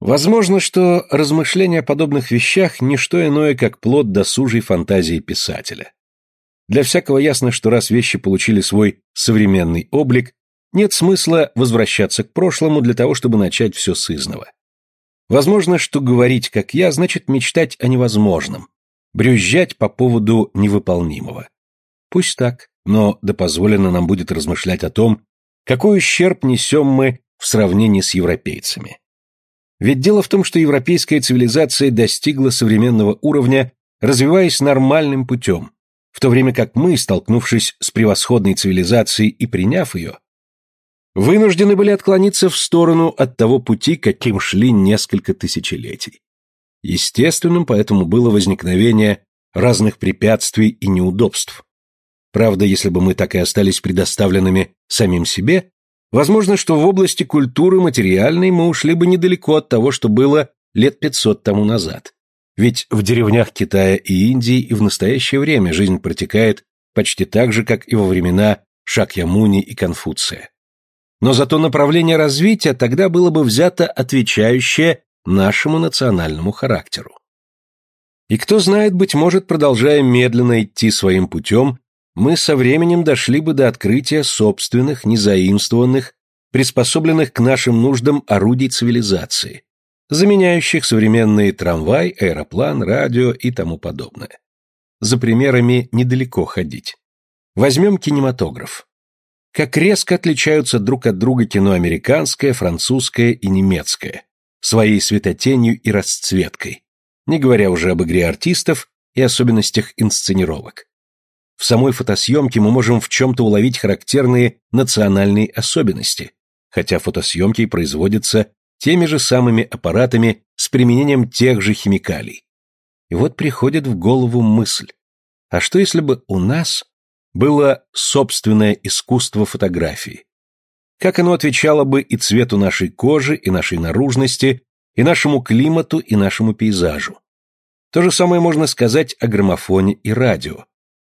Возможно, что размышления о подобных вещах – не что иное, как плод досужей фантазии писателя. Для всякого ясно, что раз вещи получили свой современный облик, нет смысла возвращаться к прошлому для того, чтобы начать все с изного. Возможно, что говорить, как я, значит мечтать о невозможном, брюзжать по поводу невыполнимого. Пусть так, но да позволено нам будет размышлять о том, какой ущерб несем мы в сравнении с европейцами. Ведь дело в том, что европейская цивилизация достигла современного уровня, развиваясь нормальным путем, в то время как мы, столкнувшись с превосходной цивилизацией и приняв ее, вынуждены были отклониться в сторону от того пути, каким шли несколько тысячелетий. Естественным поэтому было возникновение разных препятствий и неудобств. Правда, если бы мы так и остались предоставленными самим себе, Возможно, что в области культуры материальной мы ушли бы недалеко от того, что было лет 500 тому назад. Ведь в деревнях Китая и Индии и в настоящее время жизнь протекает почти так же, как и во времена Шакьямуни и Конфуция. Но зато направление развития тогда было бы взято отвечающее нашему национальному характеру. И кто знает, быть может, продолжая медленно идти своим путем, мы со временем дошли бы до открытия собственных, незаимствованных, приспособленных к нашим нуждам орудий цивилизации, заменяющих современные трамвай, аэроплан, радио и тому подобное. За примерами недалеко ходить. Возьмем кинематограф. Как резко отличаются друг от друга кино американское, французское и немецкое, своей светотенью и расцветкой, не говоря уже об игре артистов и особенностях инсценировок. В самой фотосъемке мы можем в чем-то уловить характерные национальные особенности, хотя фотосъемки производятся теми же самыми аппаратами с применением тех же химикалий. И вот приходит в голову мысль, а что если бы у нас было собственное искусство фотографии? Как оно отвечало бы и цвету нашей кожи, и нашей наружности, и нашему климату, и нашему пейзажу? То же самое можно сказать о граммофоне и радио.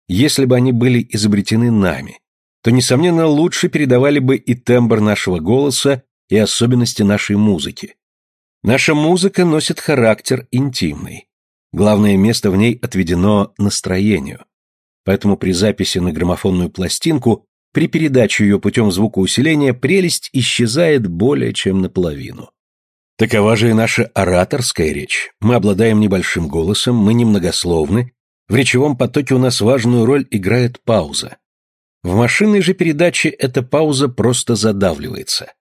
Если бы они были изобретены нами, то, несомненно, лучше передавали бы и тембр нашего голоса, и особенности нашей музыки. Наша музыка носит характер интимный. Главное место в ней отведено настроению. Поэтому при записи на граммофонную пластинку, при передаче ее путем звукоусиления, прелесть исчезает более чем наполовину. Такова же и наша ораторская речь. Мы обладаем небольшим голосом, мы немногословны, в речевом потоке у нас важную роль играет пауза. В машинной же передаче эта пауза просто задавливается.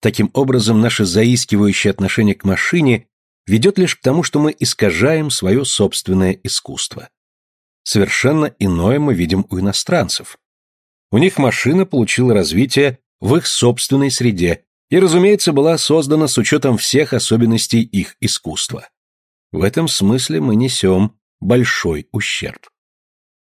Таким образом, наше заискивающее отношение к машине ведет лишь к тому, что мы искажаем свое собственное искусство. Совершенно иное мы видим у иностранцев. У них машина получила развитие в их собственной среде и, разумеется, была создана с учетом всех особенностей их искусства. В этом смысле мы несем большой ущерб.